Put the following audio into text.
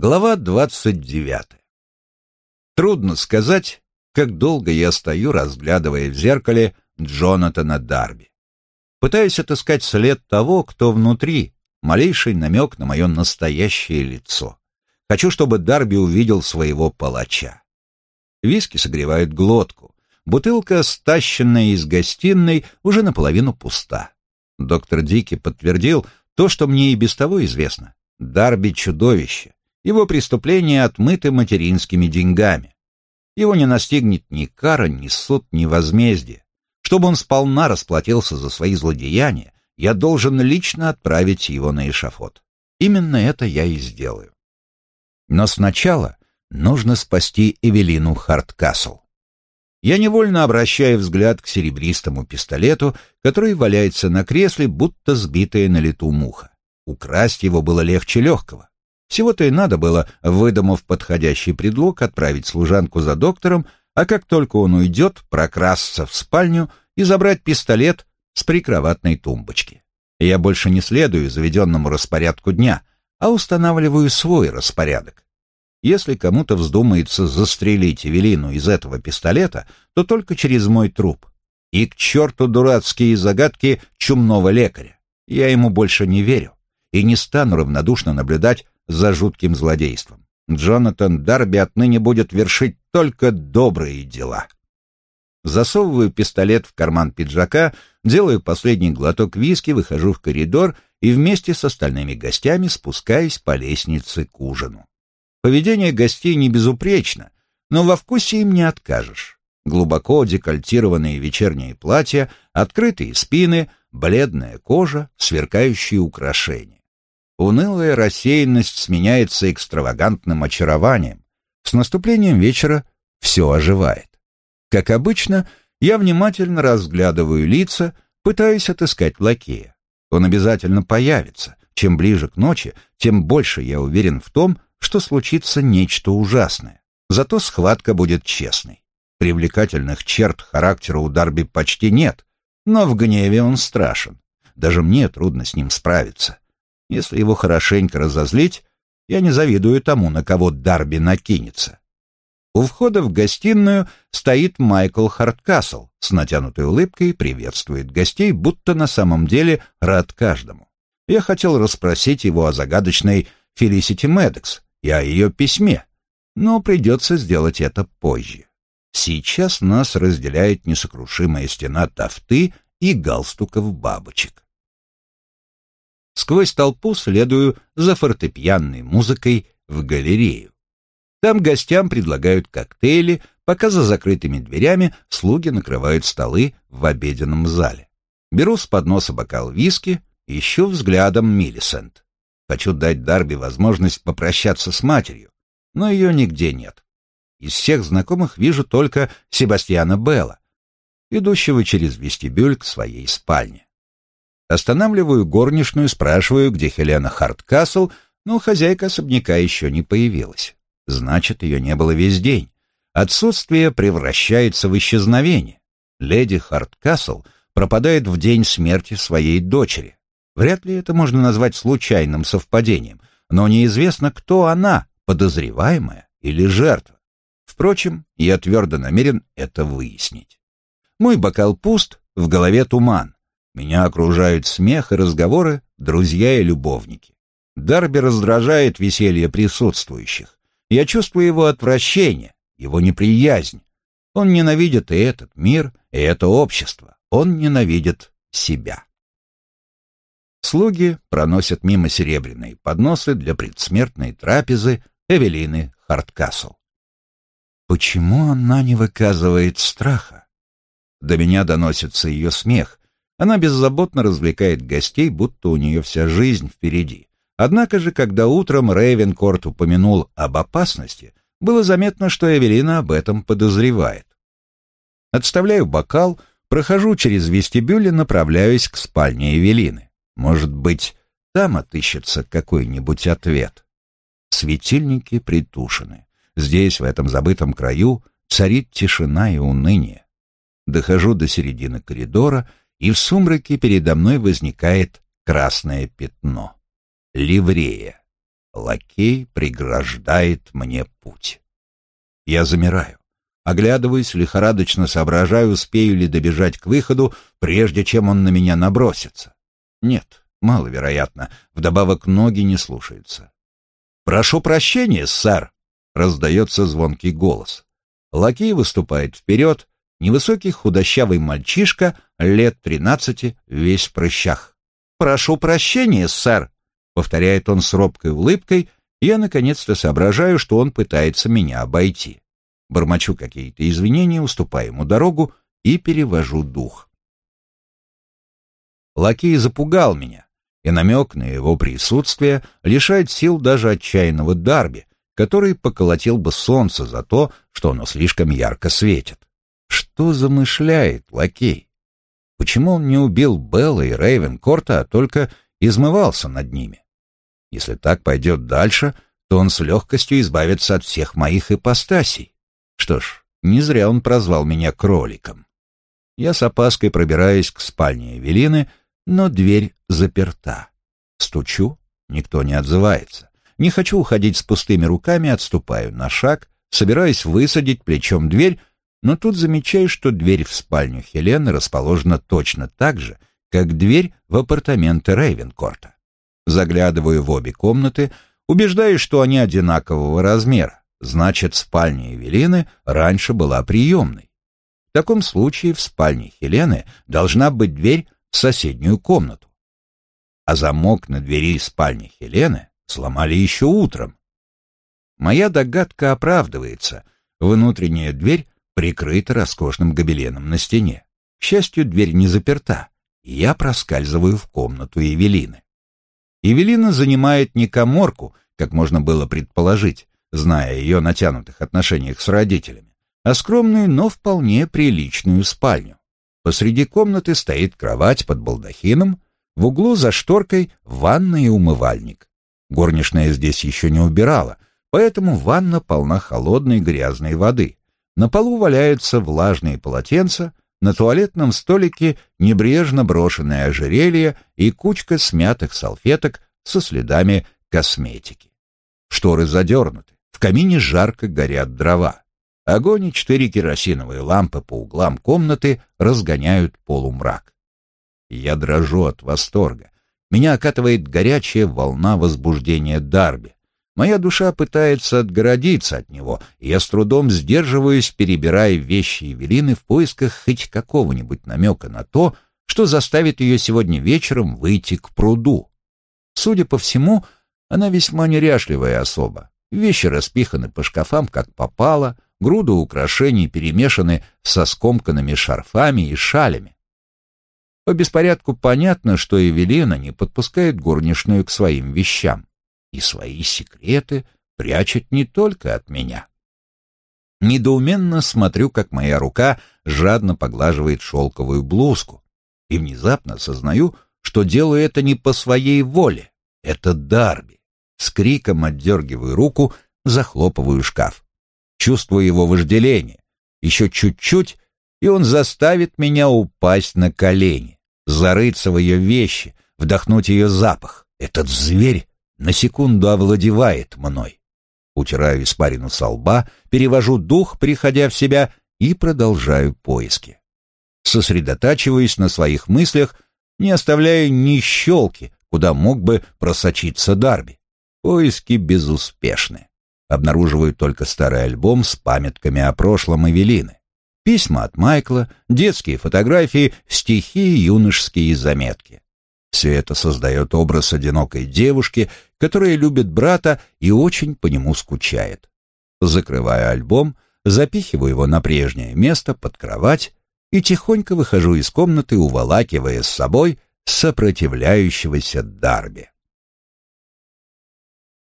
Глава двадцать девятая. Трудно сказать, как долго я стою, разглядывая в зеркале Джонатана Дарби. Пытаюсь отыскать след того, кто внутри, малейший намек на мое настоящее лицо. Хочу, чтобы Дарби увидел своего палача. Виски согревают глотку. Бутылка, стащенная из гостиной, уже наполовину пуста. Доктор Дики подтвердил то, что мне и без того известно. Дарби — чудовище. Его преступления отмыты материнскими деньгами. Его не настигнет ни кара, ни суд, ни возмездие. Чтобы он сполна расплатился за свои злодеяния, я должен лично отправить его на эшафот. Именно это я и сделаю. Но сначала нужно спасти Эвелину Харткасл. Я невольно обращаю взгляд к серебристому пистолету, который валяется на кресле, будто сбитая на лету муха. Украсть его было легче легкого. Всего-то и надо было, выдумав подходящий предлог, отправить служанку за доктором, а как только он уйдет, прокрасться в спальню и забрать пистолет с прикроватной тумбочки. Я больше не следую заведенному распорядку дня, а устанавливаю свой распорядок. Если кому-то вздумается застрелить Эвелину из этого пистолета, то только через мой труп. И к черту дурацкие загадки чумного лекаря. Я ему больше не верю и не стану равнодушно наблюдать за жутким злодейством. Джонатан Дарби отныне будет вершить только добрые дела. Засовываю пистолет в карман пиджака, делаю последний глоток виски, выхожу в коридор и вместе с остальными гостями спускаюсь по лестнице к ужину. Поведение гостей не безупречно, но во вкусе им не откажешь. Глубоко декольтированные вечерние платья, открытые спины, бледная кожа, сверкающие украшения. Унылая рассеянность сменяется экстравагантным очарованием. С наступлением вечера все оживает. Как обычно, я внимательно разглядываю лица, пытаюсь отыскать лакея. Он обязательно появится. Чем ближе к ночи, тем больше я уверен в том, что случится нечто ужасное. Зато схватка будет честной. Привлекательных черт характера у Дарби почти нет, но в гневе он страшен. Даже мне трудно с ним справиться. Если его хорошенько разозлить, я не завидую тому, на кого Дарби накинется. У входа в гостиную стоит Майкл Харткасл, с натянутой улыбкой приветствует гостей, будто на самом деле рад каждому. Я хотел расспросить его о загадочной Фелисити Медекс и о ее письме, но придется сделать это позже. Сейчас нас разделяет несокрушимая стена тафты и галстуков бабочек. Сквозь толпу следую за фортепианной музыкой в галерею. Там гостям предлагают коктейли, пока за закрытыми дверями слуги накрывают столы в обеденном зале. Беру с подноса бокал виски, ищу взглядом Миллисент. Хочу дать Дарби возможность попрощаться с матерью, но ее нигде нет. Из всех знакомых вижу только Себастьяна Белла, идущего через вестибюль к своей спальне. Останавливаю горничную, спрашиваю, где Хелена Харткасл, но хозяйка особняка еще не появилась. Значит, ее не было весь день. Отсутствие превращается в исчезновение. Леди Харткасл пропадает в день смерти своей дочери. Вряд ли это можно назвать случайным совпадением, но неизвестно, кто она, подозреваемая или жертва. Впрочем, я твердо намерен это выяснить. Мой бокал пуст, в голове туман. Меня окружают смех и разговоры, друзья и любовники. Дарби раздражает веселье присутствующих. Я чувствую его отвращение, его неприязнь. Он ненавидит и этот мир, и это общество. Он ненавидит себя. Слуги проносят мимо серебряные подносы для предсмертной трапезы Эвелины Харткасл. Почему она не выказывает страха? До меня доносится ее смех. Она беззаботно развлекает гостей, будто у нее вся жизнь впереди. Однако же, когда утром Рейвенкорт упомянул об опасности, было заметно, что Эвелина об этом подозревает. Отставляю бокал, прохожу через вестибюль и направляюсь к спальне Эвелины. Может быть, там отыщется какой-нибудь ответ. Светильники притушены. Здесь, в этом забытом краю, царит тишина и уныние. Дохожу до середины коридора, и в сумраке передо мной возникает красное пятно ливрея. Лакей преграждает мне путь. Я замираю. Оглядываюсь, лихорадочно соображаю, успею ли добежать к выходу, прежде чем он на меня набросится. Нет, маловероятно. Вдобавок ноги не слушаются. «Прошу прощения, сэр!» — раздается звонкий голос. Лакей выступает вперед, невысокий худощавый мальчишка, лет тринадцати, весь в прыщах. «Прошу прощения, сэр!» — повторяет он с робкой улыбкой, и я наконец-то соображаю, что он пытается меня обойти. Бормочу какие-то извинения, уступаю ему дорогу и перевожу дух. Лакей запугал меня, и намек на его присутствие лишает сил даже отчаянного Дарби, который поколотил бы солнце за то, что оно слишком ярко светит. Что замышляет лакей? Почему он не убил Белла и Рейвенкорта, а только измывался над ними? Если так пойдет дальше, то он с легкостью избавится от всех моих ипостасей. Что ж, не зря он прозвал меня кроликом. Я с опаской пробираюсь к спальне Эвелины, но дверь заперта. Стучу, никто не отзывается. Не хочу уходить с пустыми руками, отступаю на шаг, собираюсь высадить плечом дверь, но тут замечаю, что дверь в спальню Хелены расположена точно так же, как дверь в апартаменты Рейвенкорта. Заглядываю в обе комнаты, убеждаюсь, что они одинакового размера. Значит, спальня Эвелины раньше была приемной. В таком случае в спальне Хелены должна быть дверь в соседнюю комнату. А замок на двери спальни Хелены сломали еще утром. Моя догадка оправдывается. Внутренняя дверь прикрыта роскошным гобеленом на стене. К счастью, дверь не заперта, и я проскальзываю в комнату Евелины. Евелина занимает не коморку, как можно было предположить, зная ее натянутых отношениях с родителями, а скромную, но вполне приличную спальню. Посреди комнаты стоит кровать под балдахином, в углу за шторкой ванна и умывальник. Горничная здесь еще не убирала, поэтому ванна полна холодной грязной воды. На полу валяются влажные полотенца, на туалетном столике небрежно брошенное ожерелье и кучка смятых салфеток со следами косметики. Шторы задернуты, в камине жарко горят дрова. Огонь и четыре керосиновые лампы по углам комнаты разгоняют полумрак. Я дрожу от восторга. Меня окатывает горячая волна возбуждения Дарби. Моя душа пытается отгородиться от него, и я с трудом сдерживаюсь, перебирая вещи Евелины в поисках хоть какого-нибудь намека на то, что заставит ее сегодня вечером выйти к пруду. Судя по всему, она весьма неряшливая особа. Вещи распиханы по шкафам, как попало — груды украшений перемешаны со скомканными шарфами и шалями. По беспорядку понятно, что Эвелина не подпускает горничную к своим вещам, и свои секреты прячет не только от меня. Недоуменно смотрю, как моя рука жадно поглаживает шелковую блузку, и внезапно сознаю, что делаю это не по своей воле. Это Дарби. С криком отдергиваю руку, захлопываю шкаф чувствую его вожделение. Еще чуть-чуть, и он заставит меня упасть на колени, зарыться в ее вещи, вдохнуть ее запах. Этот зверь на секунду овладевает мной. Утираю испарину со лба, перевожу дух, приходя в себя, и продолжаю поиски. Сосредотачиваюсь на своих мыслях, не оставляя ни щелки, куда мог бы просочиться Дарби. Поиски безуспешны обнаруживают только старый альбом с памятками о прошлом Эвелины. Письма от Майкла, детские фотографии, стихи юношеские заметки. Все это создает образ одинокой девушки, которая любит брата и очень по нему скучает. Закрываю альбом, запихиваю его на прежнее место под кровать и тихонько выхожу из комнаты, уволакивая с собой сопротивляющегося Дарби.